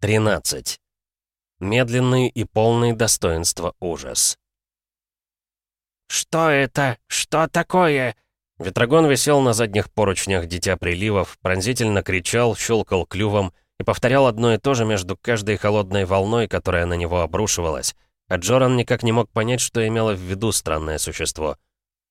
13. Медленный и полный достоинства ужас. «Что это? Что такое?» Ветрогон висел на задних поручнях Дитя Приливов, пронзительно кричал, щелкал клювом и повторял одно и то же между каждой холодной волной, которая на него обрушивалась. А Джоран никак не мог понять, что имело в виду странное существо.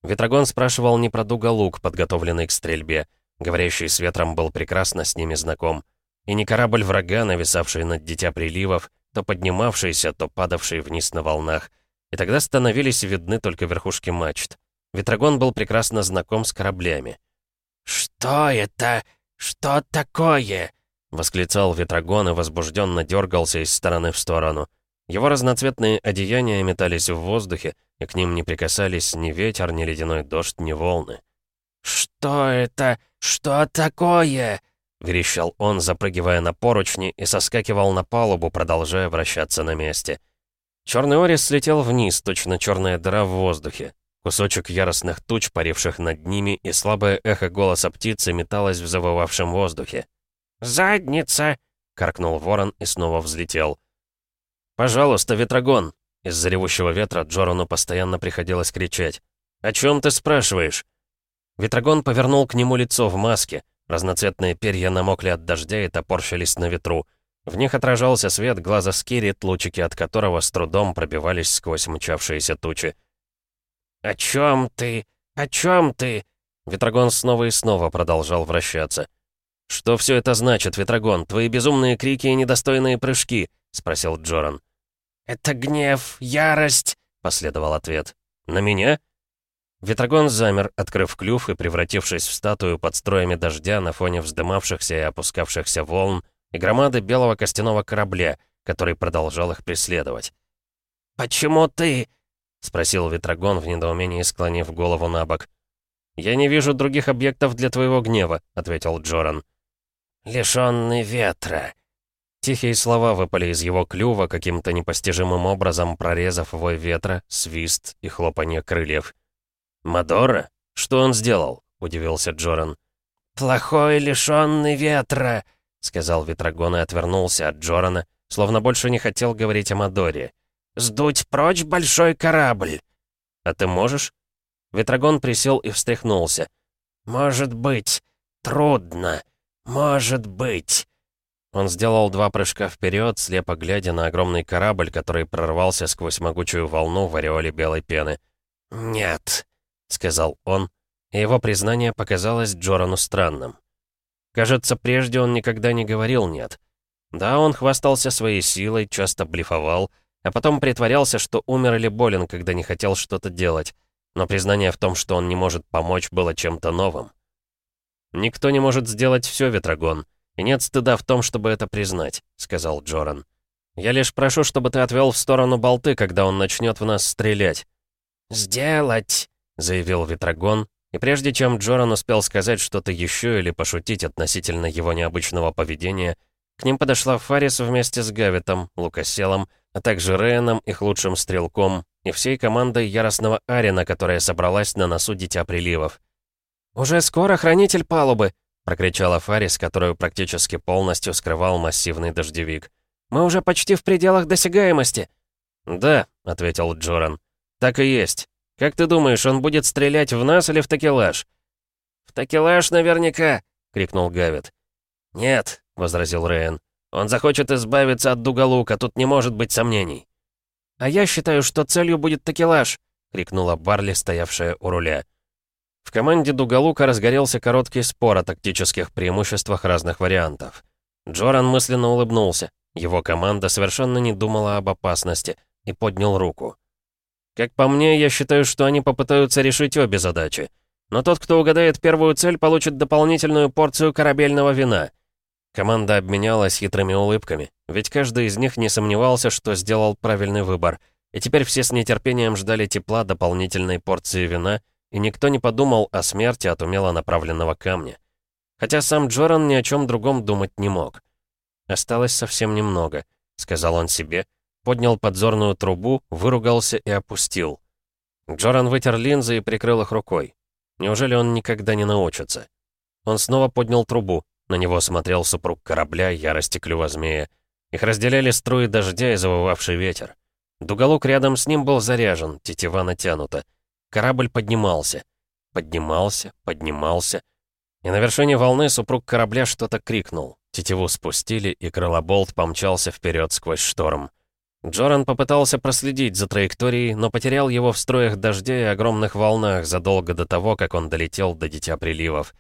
Ветрогон спрашивал не про дуголук, подготовленный к стрельбе. Говорящий с ветром был прекрасно с ними знаком и не корабль врага, нависавший над дитя приливов, то поднимавшийся, то падавший вниз на волнах, и тогда становились видны только верхушки мачт. Ветрогон был прекрасно знаком с кораблями. «Что это? Что такое?» — восклицал Ветрогон и возбужденно дергался из стороны в сторону. Его разноцветные одеяния метались в воздухе, и к ним не прикасались ни ветер, ни ледяной дождь, ни волны. «Что это? Что такое?» — верещал он, запрыгивая на поручни, и соскакивал на палубу, продолжая вращаться на месте. Черный Орис слетел вниз, точно черная дыра в воздухе. Кусочек яростных туч, паривших над ними, и слабое эхо голоса птицы металось в завывавшем воздухе. «Задница!» — каркнул ворон и снова взлетел. «Пожалуйста, ветрогон!» Из-за ревущего ветра Джорану постоянно приходилось кричать. «О чем ты спрашиваешь?» Ветрогон повернул к нему лицо в маске, Разноцветные перья намокли от дождя и топорщились на ветру. В них отражался свет глаза Скирит, лучики от которого с трудом пробивались сквозь мчавшиеся тучи. «О чем ты? О чем ты?» Ветрогон снова и снова продолжал вращаться. «Что все это значит, Ветрогон? Твои безумные крики и недостойные прыжки?» — спросил Джоран. «Это гнев, ярость», — последовал ответ. «На меня?» Ветрогон замер, открыв клюв и превратившись в статую под строями дождя на фоне вздымавшихся и опускавшихся волн и громады белого костяного корабля, который продолжал их преследовать. «Почему ты?» — спросил Ветрогон в недоумении, склонив голову на бок. «Я не вижу других объектов для твоего гнева», — ответил Джоран. «Лишённый ветра». Тихие слова выпали из его клюва, каким-то непостижимым образом прорезав вой ветра, свист и хлопанье крыльев. «Мадора? Что он сделал?» — удивился Джоран. «Плохой, лишённый ветра!» — сказал Ветрогон и отвернулся от Джорана, словно больше не хотел говорить о Мадоре. «Сдуть прочь большой корабль!» «А ты можешь?» Ветрогон присел и встряхнулся. «Может быть. Трудно. Может быть». Он сделал два прыжка вперед, слепо глядя на огромный корабль, который прорвался сквозь могучую волну в ореоле белой пены. «Нет», — сказал он, и его признание показалось Джорану странным. Кажется, прежде он никогда не говорил «нет». Да, он хвастался своей силой, часто блефовал, а потом притворялся, что умер или болен, когда не хотел что-то делать. Но признание в том, что он не может помочь, было чем-то новым. «Никто не может сделать все, Ветрогон, и нет стыда в том, чтобы это признать», — сказал Джоран. «Я лишь прошу, чтобы ты отвел в сторону болты, когда он начнет в нас стрелять». «Сделать!» — заявил Ветрогон, и прежде чем Джоран успел сказать что-то еще или пошутить относительно его необычного поведения, к ним подошла Фарис вместе с Гавитом, Лукаселом, а также Рейном, их лучшим стрелком, и всей командой яростного Арина, которая собралась на носу Дитя Приливов. «Уже скоро хранитель палубы!» — прокричала Фарис, которую практически полностью скрывал массивный дождевик. «Мы уже почти в пределах досягаемости!» «Да», — ответил Джоран, — «так и есть». «Как ты думаешь, он будет стрелять в нас или в такелаж?» «В такелаж наверняка!» — крикнул Гавит. «Нет», — возразил Рейн. «Он захочет избавиться от Дугалука, тут не может быть сомнений». «А я считаю, что целью будет такелаж!» — крикнула Барли, стоявшая у руля. В команде Дугалука разгорелся короткий спор о тактических преимуществах разных вариантов. Джоран мысленно улыбнулся. Его команда совершенно не думала об опасности и поднял руку. Как по мне, я считаю, что они попытаются решить обе задачи. Но тот, кто угадает первую цель, получит дополнительную порцию корабельного вина. Команда обменялась хитрыми улыбками, ведь каждый из них не сомневался, что сделал правильный выбор. И теперь все с нетерпением ждали тепла дополнительной порции вина, и никто не подумал о смерти от умело направленного камня. Хотя сам Джоран ни о чем другом думать не мог. «Осталось совсем немного», — сказал он себе, — поднял подзорную трубу, выругался и опустил. Джоран вытер линзы и прикрыл их рукой. Неужели он никогда не научится? Он снова поднял трубу. На него смотрел супруг корабля, ярости клюва змея. Их разделяли струи дождя и завывавший ветер. Дуголук рядом с ним был заряжен, тетива натянута. Корабль поднимался. Поднимался, поднимался. И на вершине волны супруг корабля что-то крикнул. Тетиву спустили, и крылоболт помчался вперед сквозь шторм. Джоран попытался проследить за траекторией, но потерял его в строях дождей и огромных волнах задолго до того, как он долетел до Дитя Приливов.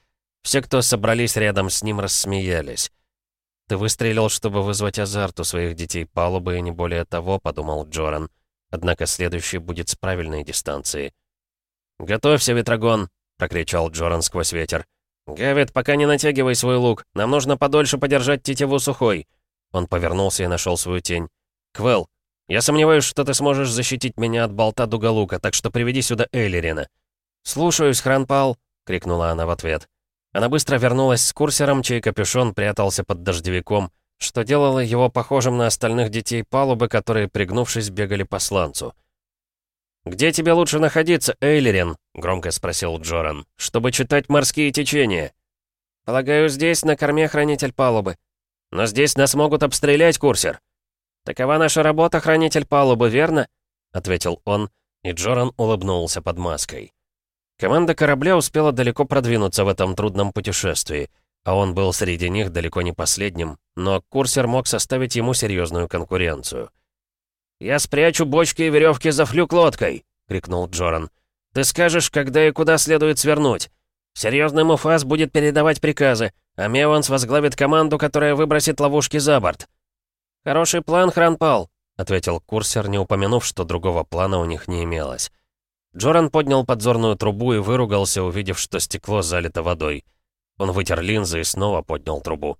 Все, кто собрались рядом с ним, рассмеялись. «Ты выстрелил, чтобы вызвать азарт у своих детей палубы и не более того», — подумал Джоран. «Однако следующий будет с правильной дистанции». «Готовься, Ветрогон!» — прокричал Джоран сквозь ветер. «Гавит, пока не натягивай свой лук. Нам нужно подольше подержать тетиву сухой». Он повернулся и нашел свою тень. «Квелл, я сомневаюсь, что ты сможешь защитить меня от болта Дуголука, так что приведи сюда Эйлерина». «Слушаюсь, Хранпал», — крикнула она в ответ. Она быстро вернулась с курсером, чей капюшон прятался под дождевиком, что делало его похожим на остальных детей палубы, которые, пригнувшись, бегали по сланцу. «Где тебе лучше находиться, Эйлерин?» — громко спросил Джоран. «Чтобы читать морские течения». «Полагаю, здесь, на корме, хранитель палубы». «Но здесь нас могут обстрелять, курсер». «Такова наша работа, хранитель палубы, верно?» — ответил он, и Джоран улыбнулся под маской. Команда корабля успела далеко продвинуться в этом трудном путешествии, а он был среди них далеко не последним, но курсер мог составить ему серьезную конкуренцию. «Я спрячу бочки и веревки за флюк лодкой!» — крикнул Джоран. «Ты скажешь, когда и куда следует свернуть. Серьезный Муфас будет передавать приказы, а Меванс возглавит команду, которая выбросит ловушки за борт. «Хороший план, Хранпал», — ответил курсер, не упомянув, что другого плана у них не имелось. Джоран поднял подзорную трубу и выругался, увидев, что стекло залито водой. Он вытер линзы и снова поднял трубу.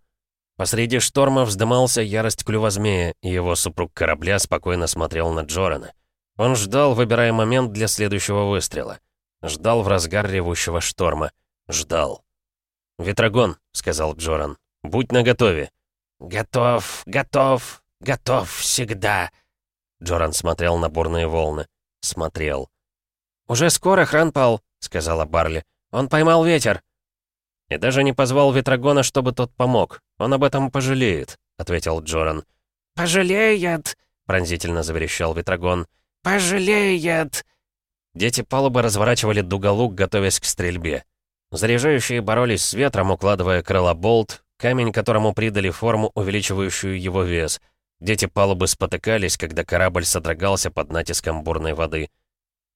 Посреди шторма вздымался ярость клювозмея, и его супруг корабля спокойно смотрел на Джорана. Он ждал, выбирая момент для следующего выстрела. Ждал в разгар ревущего шторма. Ждал. «Ветрогон», — сказал Джоран, — «будь наготове. «Готов, готов, готов всегда!» Джоран смотрел на бурные волны. Смотрел. «Уже скоро, Хранпал», — сказала Барли. «Он поймал ветер». «И даже не позвал Ветрогона, чтобы тот помог. Он об этом пожалеет», — ответил Джоран. «Пожалеет!» — пронзительно заверещал Ветрогон. «Пожалеет!» Дети палубы разворачивали дуголук, готовясь к стрельбе. Заряжающие боролись с ветром, укладывая крыло болт камень, которому придали форму, увеличивающую его вес. Дети палубы спотыкались, когда корабль содрогался под натиском бурной воды.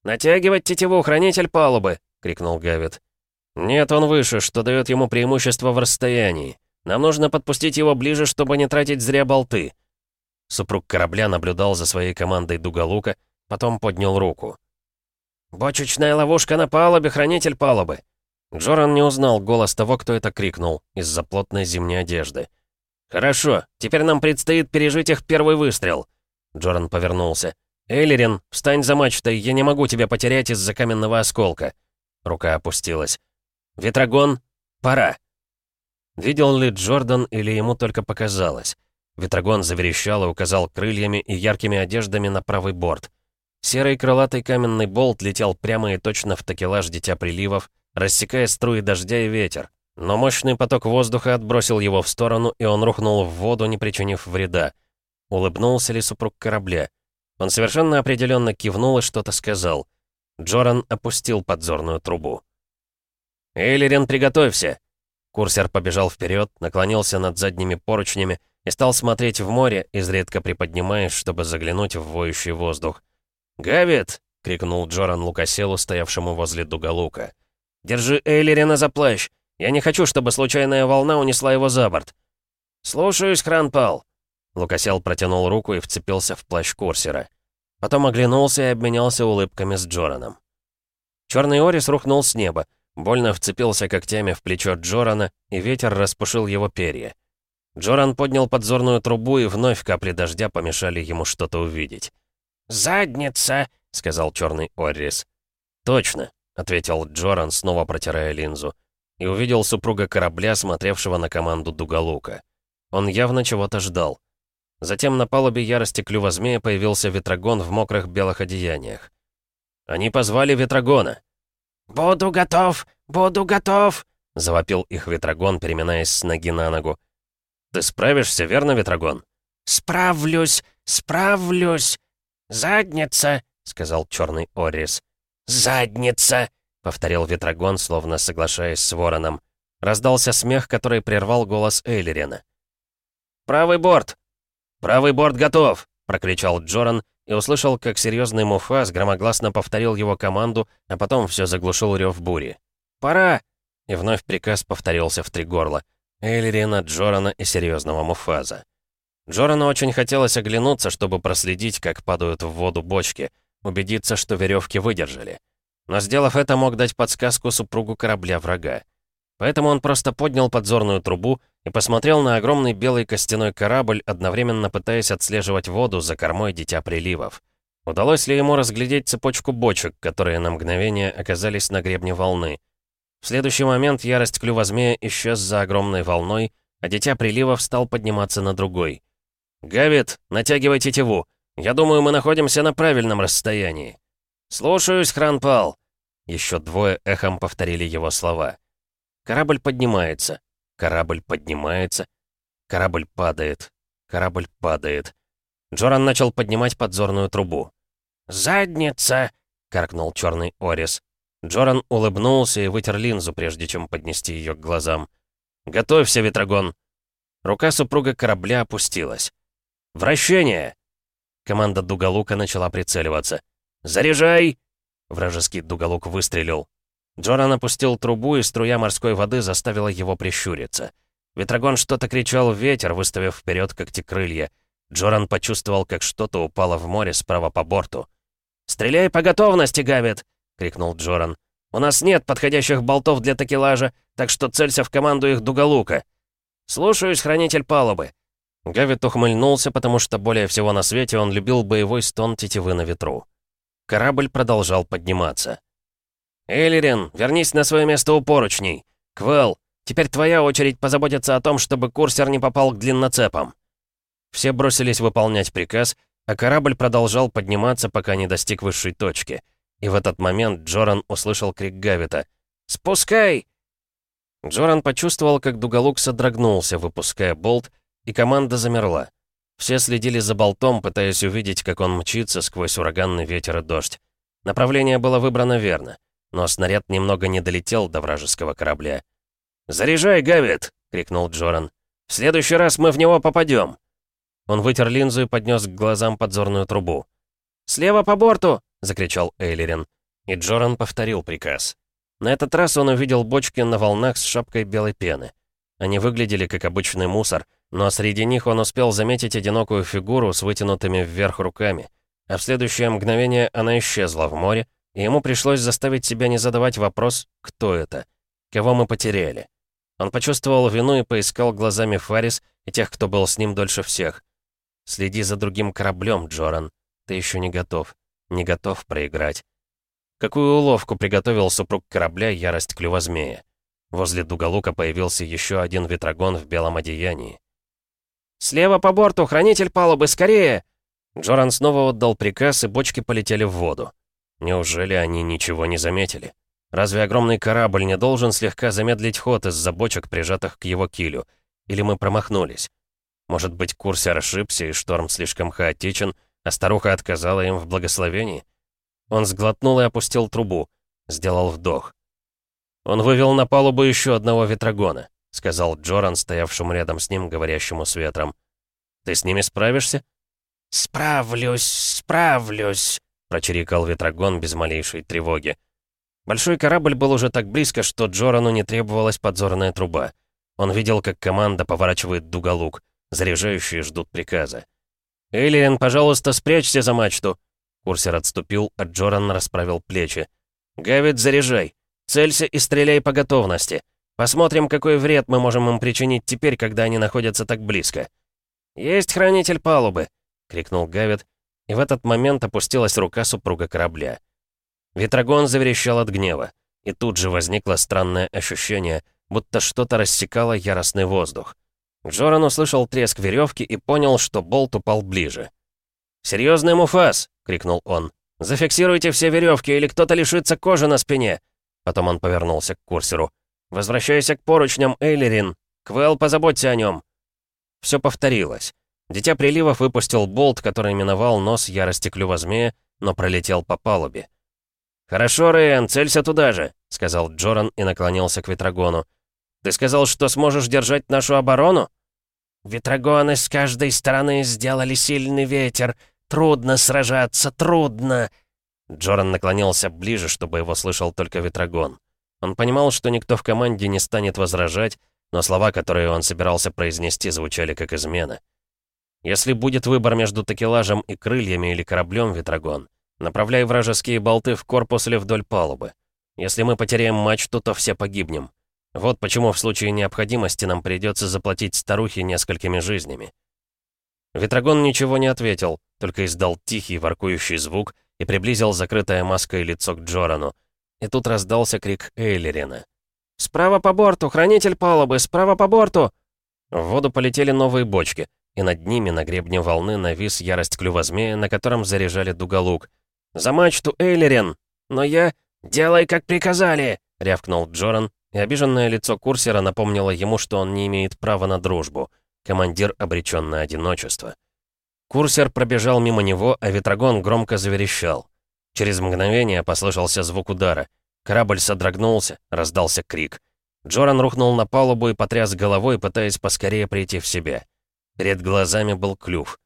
«Натягивать тетиву, хранитель палубы!» — крикнул Гавит. «Нет, он выше, что дает ему преимущество в расстоянии. Нам нужно подпустить его ближе, чтобы не тратить зря болты». Супруг корабля наблюдал за своей командой дуголука, потом поднял руку. «Бочечная ловушка на палубе, хранитель палубы!» Джоран не узнал голос того, кто это крикнул, из-за плотной зимней одежды. «Хорошо, теперь нам предстоит пережить их первый выстрел!» Джоран повернулся. «Эйлерин, встань за мачтой, я не могу тебя потерять из-за каменного осколка!» Рука опустилась. «Ветрогон, пора!» Видел ли Джордан или ему только показалось? Ветрогон заверещал и указал крыльями и яркими одеждами на правый борт. Серый крылатый каменный болт летел прямо и точно в такелаж Дитя Приливов, рассекая струи дождя и ветер. Но мощный поток воздуха отбросил его в сторону, и он рухнул в воду, не причинив вреда. Улыбнулся ли супруг корабля? Он совершенно определенно кивнул и что-то сказал. Джоран опустил подзорную трубу. «Эйлерин, приготовься!» Курсер побежал вперед, наклонился над задними поручнями и стал смотреть в море, изредка приподнимаясь, чтобы заглянуть в воющий воздух. «Гавит!» — крикнул Джоран Лукаселу, стоявшему возле дуголука. Держи Эйлерина за плащ. Я не хочу, чтобы случайная волна унесла его за борт». «Слушаюсь, Хранпал». Лукасел протянул руку и вцепился в плащ курсера. Потом оглянулся и обменялся улыбками с Джораном. Черный Орис рухнул с неба, больно вцепился когтями в плечо Джорана, и ветер распушил его перья. Джоран поднял подзорную трубу, и вновь капли дождя помешали ему что-то увидеть. «Задница!» — сказал черный орис. «Точно!» — ответил Джоран, снова протирая линзу, и увидел супруга корабля, смотревшего на команду Дугалука. Он явно чего-то ждал. Затем на палубе ярости клюва змея появился Ветрогон в мокрых белых одеяниях. Они позвали Ветрогона. «Буду готов! Буду готов!» — завопил их Ветрогон, переминаясь с ноги на ногу. «Ты справишься, верно, Ветрогон?» «Справлюсь! Справлюсь! Задница!» — сказал черный Орис. «Задница!» — повторил Ветрогон, словно соглашаясь с Вороном. Раздался смех, который прервал голос Эйлерина. «Правый борт!» «Правый борт готов!» — прокричал Джоран и услышал, как серьезный Муфас громогласно повторил его команду, а потом все заглушил рев бури. «Пора!» И вновь приказ повторился в три горла. Эйлерина, Джорана и серьезного Муфаза. Джорану очень хотелось оглянуться, чтобы проследить, как падают в воду бочки — убедиться, что веревки выдержали. Но сделав это, мог дать подсказку супругу корабля врага. Поэтому он просто поднял подзорную трубу и посмотрел на огромный белый костяной корабль, одновременно пытаясь отслеживать воду за кормой Дитя Приливов. Удалось ли ему разглядеть цепочку бочек, которые на мгновение оказались на гребне волны? В следующий момент ярость клюва змея исчез за огромной волной, а Дитя Приливов стал подниматься на другой. «Гавит, натягивай тетиву!» Я думаю, мы находимся на правильном расстоянии. Слушаюсь, Хранпал. Еще двое эхом повторили его слова. Корабль поднимается. Корабль поднимается. Корабль падает. Корабль падает. Джоран начал поднимать подзорную трубу. «Задница!» — каркнул черный Орис. Джоран улыбнулся и вытер линзу, прежде чем поднести ее к глазам. «Готовься, Ветрогон!» Рука супруга корабля опустилась. «Вращение!» Команда Дугалука начала прицеливаться. «Заряжай!» Вражеский Дугалук выстрелил. Джоран опустил трубу, и струя морской воды заставила его прищуриться. Ветрогон что-то кричал в ветер, выставив вперед когтекрылья. Джоран почувствовал, как что-то упало в море справа по борту. «Стреляй по готовности, Гавит!» — крикнул Джоран. «У нас нет подходящих болтов для такелажа, так что целься в команду их Дугалука. «Слушаюсь, хранитель палубы», Гавит ухмыльнулся, потому что более всего на свете он любил боевой стон тетивы на ветру. Корабль продолжал подниматься. Эйлерин, вернись на свое место у поручней! Квел, теперь твоя очередь позаботиться о том, чтобы курсер не попал к длинноцепам!» Все бросились выполнять приказ, а корабль продолжал подниматься, пока не достиг высшей точки. И в этот момент Джоран услышал крик Гавита. «Спускай!» Джоран почувствовал, как дуголук содрогнулся, выпуская болт, и команда замерла. Все следили за болтом, пытаясь увидеть, как он мчится сквозь ураганный ветер и дождь. Направление было выбрано верно, но снаряд немного не долетел до вражеского корабля. «Заряжай, Гавит!» — крикнул Джоран. «В следующий раз мы в него попадем!» Он вытер линзу и поднес к глазам подзорную трубу. «Слева по борту!» — закричал Эйлерин. И Джоран повторил приказ. На этот раз он увидел бочки на волнах с шапкой белой пены. Они выглядели как обычный мусор — но среди них он успел заметить одинокую фигуру с вытянутыми вверх руками. А в следующее мгновение она исчезла в море, и ему пришлось заставить себя не задавать вопрос «Кто это?», «Кого мы потеряли?». Он почувствовал вину и поискал глазами Фарис и тех, кто был с ним дольше всех. «Следи за другим кораблем, Джоран. Ты еще не готов. Не готов проиграть». Какую уловку приготовил супруг корабля ярость клювозмея? Возле дуголука появился еще один ветрогон в белом одеянии. «Слева по борту, хранитель палубы, скорее!» Джоран снова отдал приказ, и бочки полетели в воду. Неужели они ничего не заметили? Разве огромный корабль не должен слегка замедлить ход из-за бочек, прижатых к его килю? Или мы промахнулись? Может быть, курсер расшибся и шторм слишком хаотичен, а старуха отказала им в благословении? Он сглотнул и опустил трубу. Сделал вдох. Он вывел на палубу еще одного ветрогона. — сказал Джоран, стоявшему рядом с ним, говорящему с ветром. «Ты с ними справишься?» «Справлюсь, справлюсь», — прочирикал ветрогон без малейшей тревоги. Большой корабль был уже так близко, что Джорану не требовалась подзорная труба. Он видел, как команда поворачивает дуголук. Заряжающие ждут приказа. «Элиен, пожалуйста, спрячься за мачту!» Курсер отступил, а Джоран расправил плечи. «Гавит, заряжай! Целься и стреляй по готовности!» Посмотрим, какой вред мы можем им причинить теперь, когда они находятся так близко. «Есть хранитель палубы!» — крикнул Гавит, и в этот момент опустилась рука супруга корабля. Ветрогон заверещал от гнева, и тут же возникло странное ощущение, будто что-то рассекало яростный воздух. Джоран услышал треск веревки и понял, что болт упал ближе. «Серьезный муфас!» — крикнул он. «Зафиксируйте все веревки, или кто-то лишится кожи на спине!» Потом он повернулся к курсеру. «Возвращайся к поручням, Эйлерин! Квел, позаботься о нем!» Все повторилось. Дитя приливов выпустил болт, который миновал нос ярости клюва змея, но пролетел по палубе. «Хорошо, Рейн, целься туда же», — сказал Джоран и наклонился к Ветрогону. «Ты сказал, что сможешь держать нашу оборону?» «Ветрогоны с каждой стороны сделали сильный ветер. Трудно сражаться, трудно!» Джоран наклонился ближе, чтобы его слышал только Ветрогон. Он понимал, что никто в команде не станет возражать, но слова, которые он собирался произнести, звучали как измена. «Если будет выбор между такелажем и крыльями или кораблем, Ветрогон, направляй вражеские болты в корпус или вдоль палубы. Если мы потеряем мачту, то все погибнем. Вот почему в случае необходимости нам придется заплатить старухе несколькими жизнями». Ветрогон ничего не ответил, только издал тихий воркующий звук и приблизил закрытое маской лицо к Джорану, и тут раздался крик Эйлерина. «Справа по борту! Хранитель палубы! Справа по борту!» В воду полетели новые бочки, и над ними на гребне волны навис ярость клюва змея, на котором заряжали дуголук. «За мачту, Эйлерин! Но я... Делай, как приказали!» — рявкнул Джоран, и обиженное лицо курсера напомнило ему, что он не имеет права на дружбу. Командир обречен на одиночество. Курсер пробежал мимо него, а ветрогон громко заверещал. Через мгновение послышался звук удара. Корабль содрогнулся, раздался крик. Джоран рухнул на палубу и потряс головой, пытаясь поскорее прийти в себя. Перед глазами был клюв.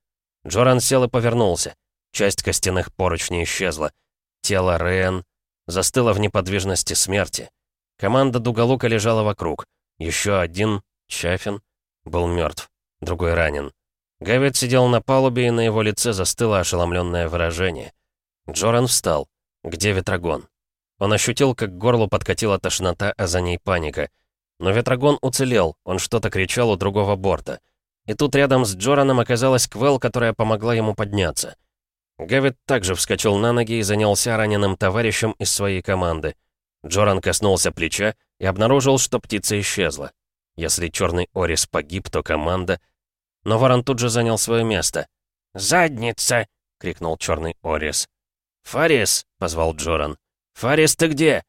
Джоран сел и повернулся. Часть костяных поручней исчезла. Тело Рен застыло в неподвижности смерти. Команда Дуголука лежала вокруг. Еще один, Чафин, был мертв, другой ранен. Гавит сидел на палубе, и на его лице застыло ошеломленное выражение — Джоран встал. Где Ветрогон? Он ощутил, как к горлу подкатила тошнота, а за ней паника. Но Ветрогон уцелел, он что-то кричал у другого борта. И тут рядом с Джораном оказалась Квел, которая помогла ему подняться. Гавит также вскочил на ноги и занялся раненым товарищем из своей команды. Джоран коснулся плеча и обнаружил, что птица исчезла. Если черный Орис погиб, то команда... Но Ворон тут же занял свое место. «Задница!» — крикнул черный Орис. «Фарис!» — позвал Джоран. «Фарис, ты где?»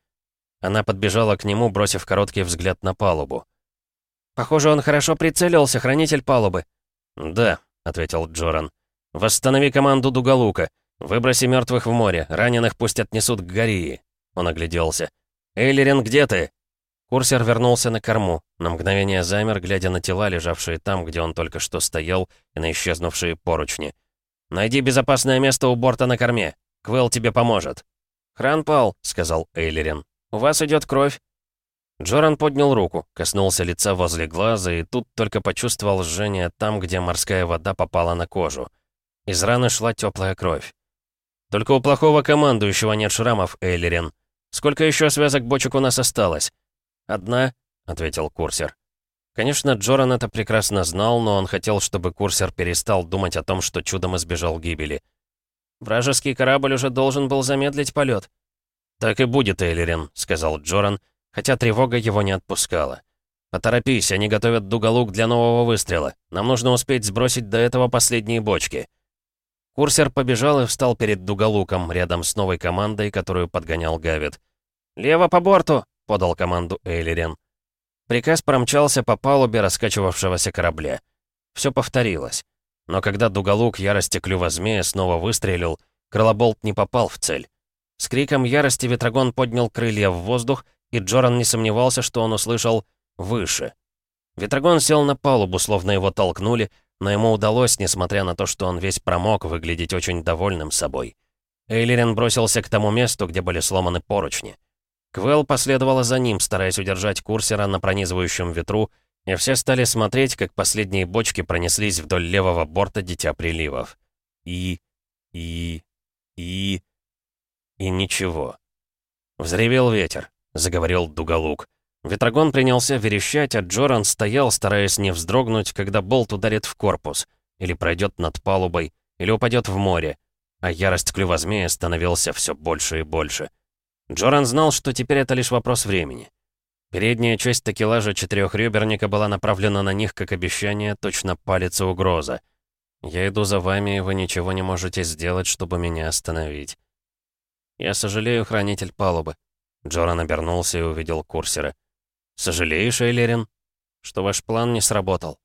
Она подбежала к нему, бросив короткий взгляд на палубу. «Похоже, он хорошо прицелился, хранитель палубы». «Да», — ответил Джоран. «Восстанови команду Дугалука. Выброси мертвых в море, раненых пусть отнесут к Гории». Он огляделся. «Эйлерин, где ты?» Курсер вернулся на корму, на мгновение замер, глядя на тела, лежавшие там, где он только что стоял, и на исчезнувшие поручни. «Найди безопасное место у борта на корме», Квел тебе поможет». «Хранпал», — сказал Эйлерин. «У вас идет кровь». Джоран поднял руку, коснулся лица возле глаза и тут только почувствовал жжение там, где морская вода попала на кожу. Из раны шла теплая кровь. «Только у плохого командующего нет шрамов, Эйлерин. Сколько еще связок бочек у нас осталось?» «Одна», — ответил курсер. Конечно, Джоран это прекрасно знал, но он хотел, чтобы курсер перестал думать о том, что чудом избежал гибели. Вражеский корабль уже должен был замедлить полет. «Так и будет, Эйлерин», — сказал Джоран, хотя тревога его не отпускала. «Поторопись, они готовят дуголук для нового выстрела. Нам нужно успеть сбросить до этого последние бочки». Курсер побежал и встал перед дуголуком, рядом с новой командой, которую подгонял Гавит. «Лево по борту!» — подал команду Эйлерин. Приказ промчался по палубе раскачивавшегося корабля. Все повторилось. Но когда дуголук ярости клюва змея снова выстрелил, крылоболт не попал в цель. С криком ярости Ветрогон поднял крылья в воздух, и Джоран не сомневался, что он услышал «выше». Ветрогон сел на палубу, словно его толкнули, но ему удалось, несмотря на то, что он весь промок, выглядеть очень довольным собой. Эйлерин бросился к тому месту, где были сломаны поручни. Квелл последовала за ним, стараясь удержать курсера на пронизывающем ветру, и все стали смотреть, как последние бочки пронеслись вдоль левого борта Дитя Приливов. И... и... и... и ничего. Взревел ветер, заговорил Дуголук. Ветрогон принялся верещать, а Джоран стоял, стараясь не вздрогнуть, когда болт ударит в корпус, или пройдет над палубой, или упадет в море, а ярость клювозмея становился все больше и больше. Джоран знал, что теперь это лишь вопрос времени. Передняя часть такелажа четырехреберника была направлена на них, как обещание, точно палец и угроза. «Я иду за вами, и вы ничего не можете сделать, чтобы меня остановить». «Я сожалею, хранитель палубы». Джоран обернулся и увидел курсера. «Сожалеешь, Эйлерин, что ваш план не сработал?»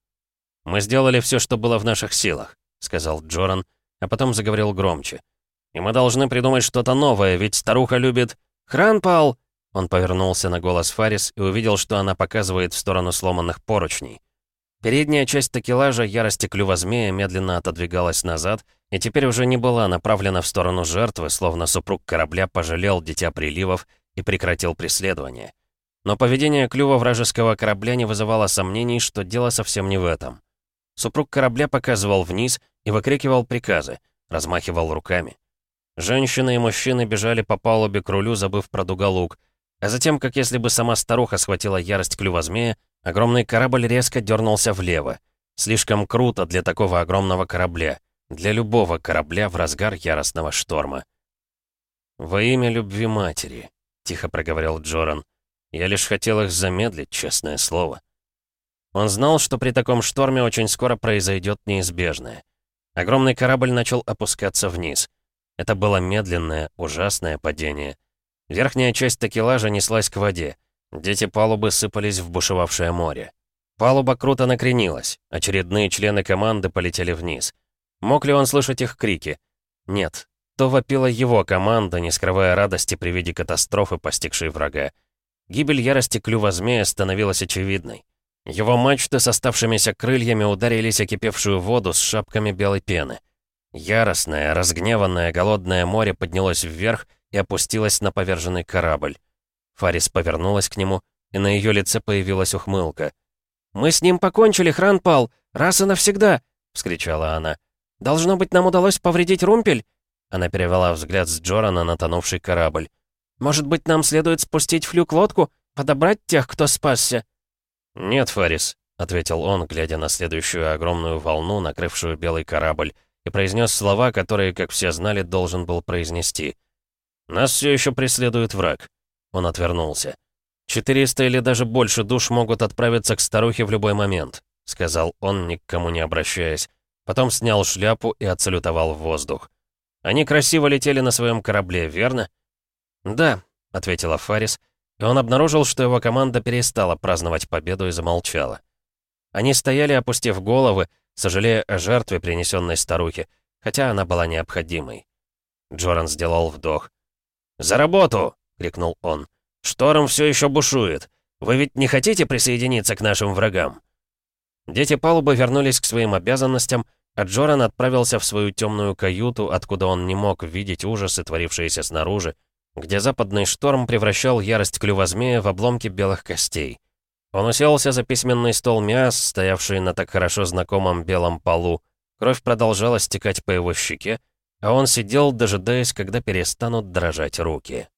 «Мы сделали все, что было в наших силах», — сказал Джоран, а потом заговорил громче. «И мы должны придумать что-то новое, ведь старуха любит...» Хранпал. Он повернулся на голос Фарис и увидел, что она показывает в сторону сломанных поручней. Передняя часть такелажа ярости клюва змея медленно отодвигалась назад и теперь уже не была направлена в сторону жертвы, словно супруг корабля пожалел дитя приливов и прекратил преследование. Но поведение клюва вражеского корабля не вызывало сомнений, что дело совсем не в этом. Супруг корабля показывал вниз и выкрикивал приказы, размахивал руками. Женщины и мужчины бежали по палубе к рулю, забыв про дуголук — а затем, как если бы сама старуха схватила ярость клюва змея, огромный корабль резко дернулся влево. Слишком круто для такого огромного корабля. Для любого корабля в разгар яростного шторма. «Во имя любви матери», — тихо проговорил Джоран. «Я лишь хотел их замедлить, честное слово». Он знал, что при таком шторме очень скоро произойдет неизбежное. Огромный корабль начал опускаться вниз. Это было медленное, ужасное падение — Верхняя часть такелажа неслась к воде. Дети палубы сыпались в бушевавшее море. Палуба круто накренилась. Очередные члены команды полетели вниз. Мог ли он слышать их крики? Нет. То вопила его команда, не скрывая радости при виде катастрофы, постигшей врага. Гибель ярости клюва змея становилась очевидной. Его мачты с оставшимися крыльями ударились о кипевшую воду с шапками белой пены. Яростное, разгневанное, голодное море поднялось вверх — и опустилась на поверженный корабль. Фарис повернулась к нему, и на ее лице появилась ухмылка. «Мы с ним покончили, Хранпал, раз и навсегда!» — вскричала она. «Должно быть, нам удалось повредить румпель?» Она перевела взгляд с Джорана на тонувший корабль. «Может быть, нам следует спустить флюк лодку, подобрать тех, кто спасся?» «Нет, Фарис», — ответил он, глядя на следующую огромную волну, накрывшую белый корабль, и произнес слова, которые, как все знали, должен был произнести — нас все еще преследует враг. Он отвернулся. 400 или даже больше душ могут отправиться к старухе в любой момент, сказал он, ни к кому не обращаясь. Потом снял шляпу и отсалютовал в воздух. Они красиво летели на своем корабле, верно? Да, ответила Фарис, и он обнаружил, что его команда перестала праздновать победу и замолчала. Они стояли, опустив головы, сожалея о жертве, принесенной старухе, хотя она была необходимой. Джоран сделал вдох. «За работу!» — крикнул он. «Шторм все еще бушует. Вы ведь не хотите присоединиться к нашим врагам?» Дети палубы вернулись к своим обязанностям, а Джоран отправился в свою темную каюту, откуда он не мог видеть ужасы, творившиеся снаружи, где западный шторм превращал ярость клюва змея в обломки белых костей. Он уселся за письменный стол Мяс, стоявший на так хорошо знакомом белом полу. Кровь продолжала стекать по его щеке, а он сидел, дожидаясь, когда перестанут дрожать руки.